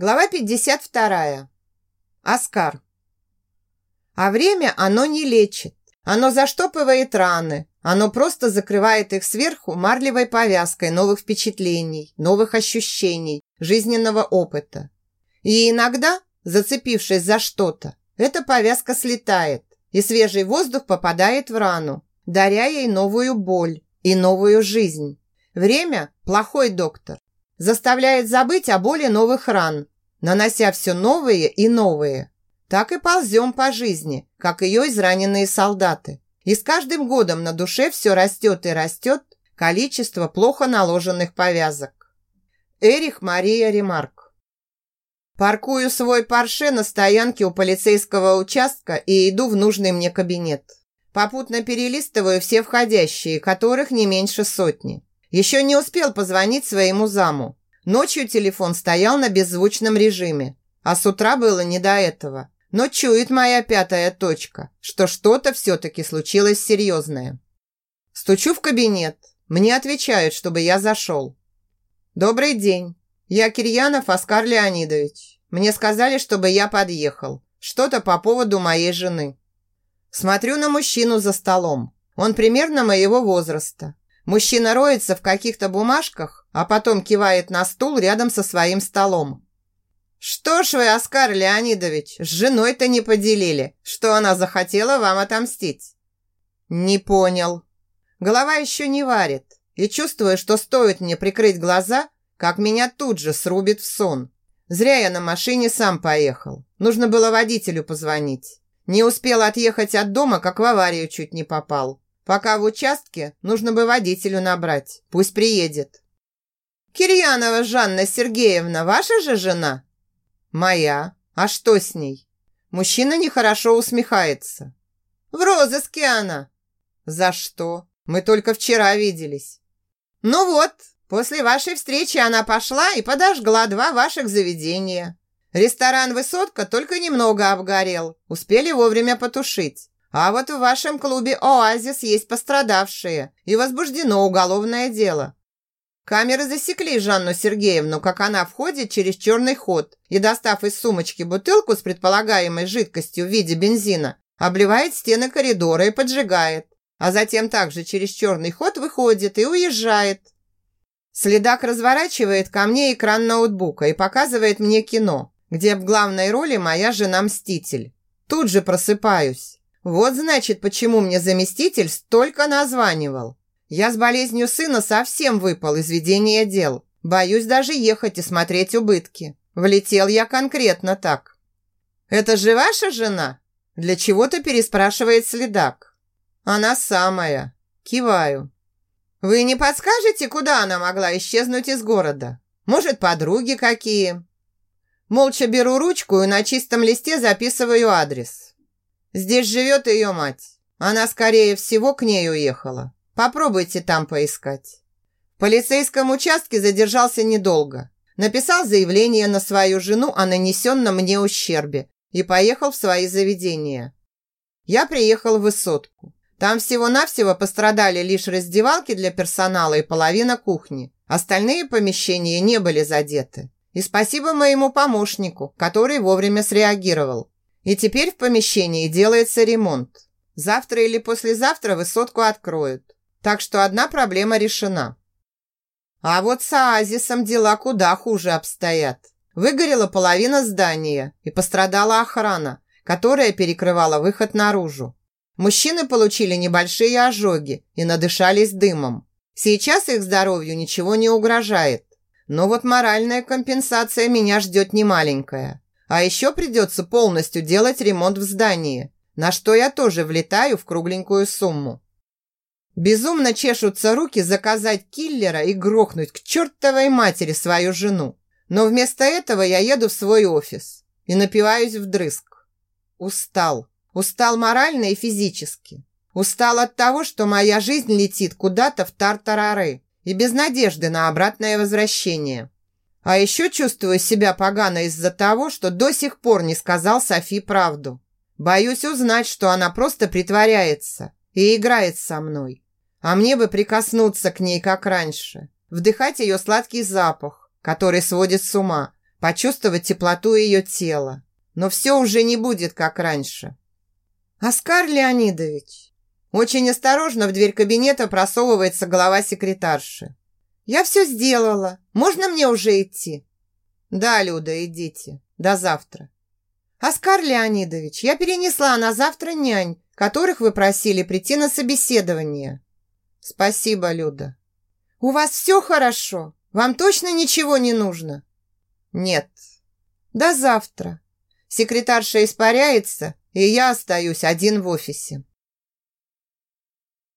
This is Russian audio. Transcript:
Глава 52. Оскар. А время оно не лечит. Оно заштопывает раны. Оно просто закрывает их сверху марлевой повязкой новых впечатлений, новых ощущений, жизненного опыта. И иногда, зацепившись за что-то, эта повязка слетает, и свежий воздух попадает в рану, даря ей новую боль и новую жизнь. Время – плохой доктор заставляет забыть о боли новых ран, нанося все новые и новые. Так и ползем по жизни, как ее израненные солдаты. И с каждым годом на душе все растет и растет количество плохо наложенных повязок. Эрих Мария Ремарк Паркую свой парше на стоянке у полицейского участка и иду в нужный мне кабинет. Попутно перелистываю все входящие, которых не меньше сотни. Еще не успел позвонить своему заму. Ночью телефон стоял на беззвучном режиме, а с утра было не до этого. Но чует моя пятая точка, что что-то все-таки случилось серьезное. Стучу в кабинет. Мне отвечают, чтобы я зашел. «Добрый день. Я Кирьянов Оскар Леонидович. Мне сказали, чтобы я подъехал. Что-то по поводу моей жены». Смотрю на мужчину за столом. Он примерно моего возраста. Мужчина роется в каких-то бумажках, а потом кивает на стул рядом со своим столом. «Что ж вы, Оскар Леонидович, с женой-то не поделили, что она захотела вам отомстить?» «Не понял». Голова еще не варит, и чувствую, что стоит мне прикрыть глаза, как меня тут же срубит в сон. Зря я на машине сам поехал. Нужно было водителю позвонить. Не успел отъехать от дома, как в аварию чуть не попал. Пока в участке нужно бы водителю набрать. Пусть приедет. Кирьянова Жанна Сергеевна, ваша же жена? Моя. А что с ней? Мужчина нехорошо усмехается. В розыске она. За что? Мы только вчера виделись. Ну вот, после вашей встречи она пошла и подожгла два ваших заведения. Ресторан «Высотка» только немного обгорел. Успели вовремя потушить. А вот в вашем клубе «Оазис» есть пострадавшие, и возбуждено уголовное дело. Камеры засекли Жанну Сергеевну, как она входит через черный ход и, достав из сумочки бутылку с предполагаемой жидкостью в виде бензина, обливает стены коридора и поджигает, а затем также через черный ход выходит и уезжает. Следак разворачивает ко мне экран ноутбука и показывает мне кино, где в главной роли моя жена-мститель. Тут же просыпаюсь. Вот значит, почему мне заместитель столько названивал. Я с болезнью сына совсем выпал из ведения дел. Боюсь даже ехать и смотреть убытки. Влетел я конкретно так. «Это же ваша жена?» Для чего-то переспрашивает следак. «Она самая». Киваю. «Вы не подскажете, куда она могла исчезнуть из города? Может, подруги какие?» Молча беру ручку и на чистом листе записываю адрес. Здесь живет ее мать. Она, скорее всего, к ней уехала. Попробуйте там поискать. В полицейском участке задержался недолго. Написал заявление на свою жену о нанесенном мне ущербе и поехал в свои заведения. Я приехал в высотку. Там всего-навсего пострадали лишь раздевалки для персонала и половина кухни. Остальные помещения не были задеты. И спасибо моему помощнику, который вовремя среагировал. И теперь в помещении делается ремонт. Завтра или послезавтра высотку откроют. Так что одна проблема решена. А вот с оазисом дела куда хуже обстоят. Выгорела половина здания и пострадала охрана, которая перекрывала выход наружу. Мужчины получили небольшие ожоги и надышались дымом. Сейчас их здоровью ничего не угрожает. Но вот моральная компенсация меня ждет немаленькая. А еще придется полностью делать ремонт в здании, на что я тоже влетаю в кругленькую сумму. Безумно чешутся руки заказать киллера и грохнуть к чертовой матери свою жену. Но вместо этого я еду в свой офис и напиваюсь вдрызг. Устал. Устал морально и физически. Устал от того, что моя жизнь летит куда-то в тартарары и без надежды на обратное возвращение. А еще чувствую себя погано из-за того, что до сих пор не сказал Софи правду. Боюсь узнать, что она просто притворяется и играет со мной. А мне бы прикоснуться к ней, как раньше. Вдыхать ее сладкий запах, который сводит с ума. почувствовать теплоту ее тела. Но все уже не будет, как раньше. «Оскар Леонидович!» Очень осторожно в дверь кабинета просовывается голова секретарши. «Я все сделала. Можно мне уже идти?» «Да, Люда, идите. До завтра». «Оскар Леонидович, я перенесла на завтра нянь, которых вы просили прийти на собеседование». «Спасибо, Люда». «У вас все хорошо? Вам точно ничего не нужно?» «Нет». «До завтра». Секретарша испаряется, и я остаюсь один в офисе.